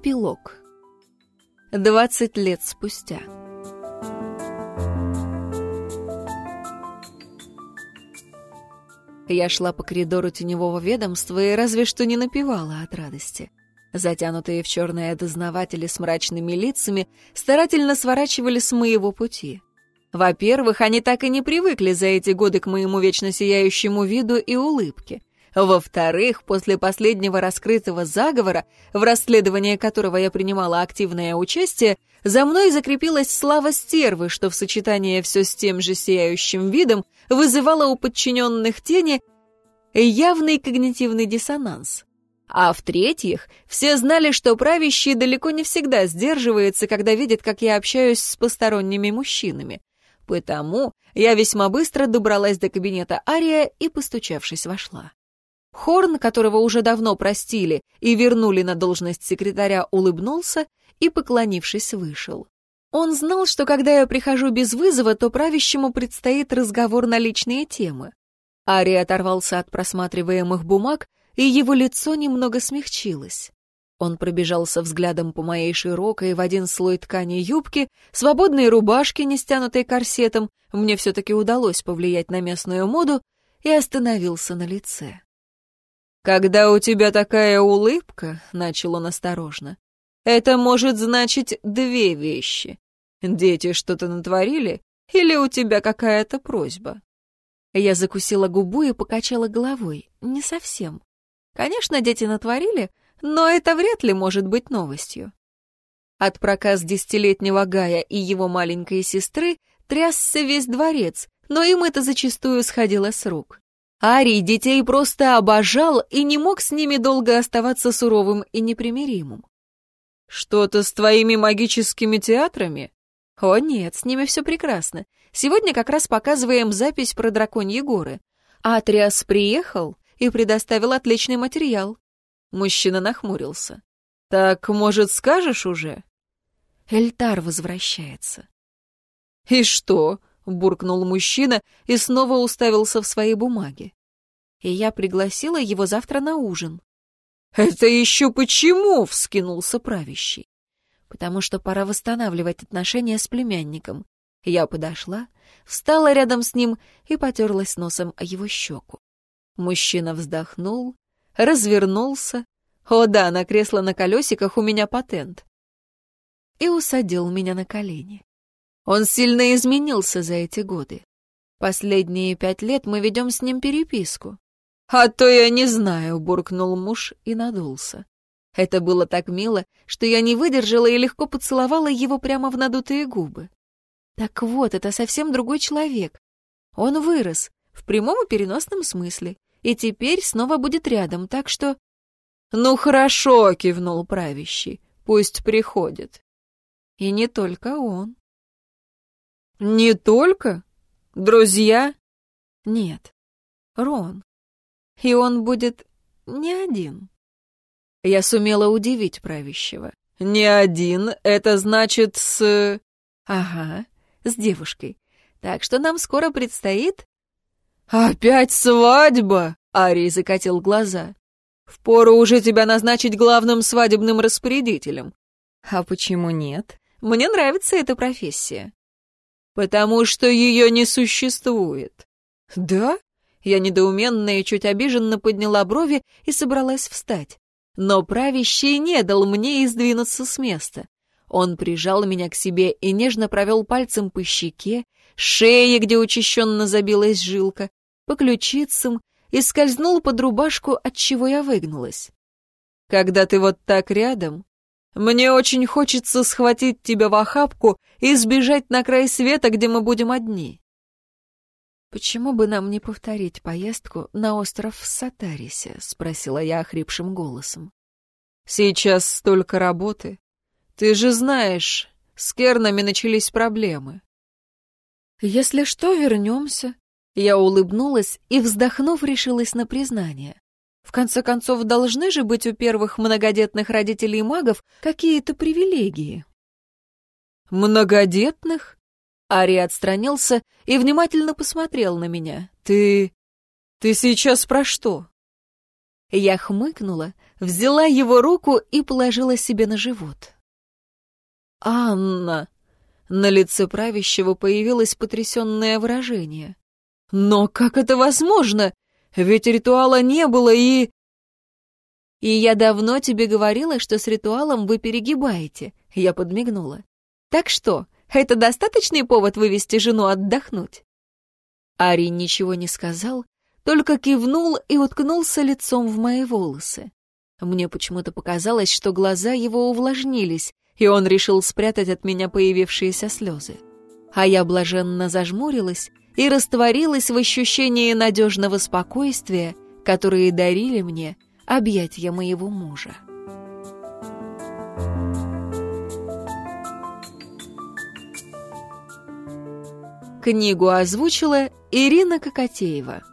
Эпилог. Двадцать лет спустя. Я шла по коридору теневого ведомства и разве что не напевала от радости. Затянутые в черные дознаватели с мрачными лицами старательно сворачивали с моего пути. Во-первых, они так и не привыкли за эти годы к моему вечно сияющему виду и улыбке. Во-вторых, после последнего раскрытого заговора, в расследовании которого я принимала активное участие, за мной закрепилась слава стервы, что в сочетании все с тем же сияющим видом вызывало у подчиненных тени явный когнитивный диссонанс. А в-третьих, все знали, что правящий далеко не всегда сдерживается, когда видит, как я общаюсь с посторонними мужчинами. Потому я весьма быстро добралась до кабинета Ария и, постучавшись, вошла. Хорн, которого уже давно простили и вернули на должность секретаря, улыбнулся и, поклонившись, вышел. Он знал, что когда я прихожу без вызова, то правящему предстоит разговор на личные темы. Ари оторвался от просматриваемых бумаг, и его лицо немного смягчилось. Он пробежался взглядом по моей широкой в один слой ткани юбке, свободной рубашке, не стянутой корсетом, мне все-таки удалось повлиять на местную моду, и остановился на лице. «Когда у тебя такая улыбка», — начал он осторожно, — «это может значить две вещи. Дети что-то натворили или у тебя какая-то просьба?» Я закусила губу и покачала головой. Не совсем. Конечно, дети натворили, но это вряд ли может быть новостью. От проказ десятилетнего Гая и его маленькой сестры трясся весь дворец, но им это зачастую сходило с рук. Арий детей просто обожал и не мог с ними долго оставаться суровым и непримиримым. «Что-то с твоими магическими театрами?» «О нет, с ними все прекрасно. Сегодня как раз показываем запись про драконьи горы. Атриас приехал и предоставил отличный материал». Мужчина нахмурился. «Так, может, скажешь уже?» Эльтар возвращается. «И что?» Буркнул мужчина и снова уставился в свои бумаги. И я пригласила его завтра на ужин. «Это еще почему?» — вскинулся правящий. «Потому что пора восстанавливать отношения с племянником». Я подошла, встала рядом с ним и потерлась носом о его щеку. Мужчина вздохнул, развернулся. О да, на кресло на колесиках у меня патент. И усадил меня на колени. Он сильно изменился за эти годы. Последние пять лет мы ведем с ним переписку. «А то я не знаю», — буркнул муж и надулся. Это было так мило, что я не выдержала и легко поцеловала его прямо в надутые губы. Так вот, это совсем другой человек. Он вырос, в прямом и переносном смысле, и теперь снова будет рядом, так что... «Ну хорошо», — кивнул правящий, — «пусть приходит». И не только он. «Не только? Друзья?» «Нет, Рон. И он будет не один». Я сумела удивить правящего. «Не один, это значит с...» «Ага, с девушкой. Так что нам скоро предстоит...» «Опять свадьба!» — Арий закатил глаза. «Впору уже тебя назначить главным свадебным распорядителем». «А почему нет? Мне нравится эта профессия» потому что ее не существует». «Да?» Я недоуменно и чуть обиженно подняла брови и собралась встать. Но правящий не дал мне издвинуться с места. Он прижал меня к себе и нежно провел пальцем по щеке, шее, где учащенно забилась жилка, по ключицам и скользнул под рубашку, от чего я выгнулась. «Когда ты вот так рядом, мне очень хочется схватить тебя в охапку и сбежать на край света, где мы будем одни. Почему бы нам не повторить поездку на остров в Сатарисе? спросила я охрипшим голосом. Сейчас столько работы. Ты же знаешь, с Кернами начались проблемы. Если что, вернемся. Я улыбнулась и, вздохнув, решилась на признание. В конце концов, должны же быть у первых многодетных родителей магов какие-то привилегии. «Многодетных?» Ари отстранился и внимательно посмотрел на меня. «Ты... ты сейчас про что?» Я хмыкнула, взяла его руку и положила себе на живот. «Анна!» На лице правящего появилось потрясенное выражение. «Но как это возможно? Ведь ритуала не было и...» «И я давно тебе говорила, что с ритуалом вы перегибаете», — я подмигнула. «Так что, это достаточный повод вывести жену отдохнуть?» Ари ничего не сказал, только кивнул и уткнулся лицом в мои волосы. Мне почему-то показалось, что глаза его увлажнились, и он решил спрятать от меня появившиеся слезы. А я блаженно зажмурилась и растворилась в ощущении надежного спокойствия, которые дарили мне объятья моего мужа. Книгу озвучила Ирина Кокотеева.